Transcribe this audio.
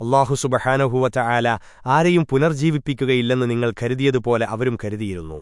അള്ളാഹു സുബഹാനഹുവറ്റ ആല ആരെയും പുനർജീവിപ്പിക്കുകയില്ലെന്ന് നിങ്ങൾ കരുതിയതുപോലെ അവരും കരുതിയിരുന്നു.